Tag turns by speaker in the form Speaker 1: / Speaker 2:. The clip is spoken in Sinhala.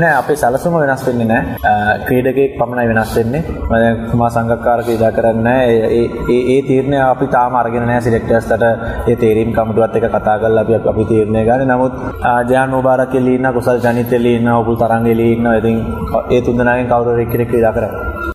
Speaker 1: නෑ අපේ සැලසුම වෙනස් වෙන්නේ නෑ. ක්‍රීඩකයෙක් පමණයි වෙනස් වෙන්නේ. මම කුමා සංගක්කාර ක්‍රීඩා කරන්නේ ඒ ඒ තීරණය අපි තාම අරගෙන නෑ සිලෙක්ටර්ස්ලට ඒ තේරීම් කමිටුවත් එක්ක කතා කරලා අපි අපි තීරණය ගන්නේ. නමුත් ජයාන් මුබාරක් එළි ඉන්න කුසල් ජනිත් එළි ඉන්න ඔබුල් තරංග එළි ඉන්න. ඉතින් ඒ තුන්දෙනාගෙන් කවුරු හරි එක්කෙනෙක් ක්‍රීඩා කරනවා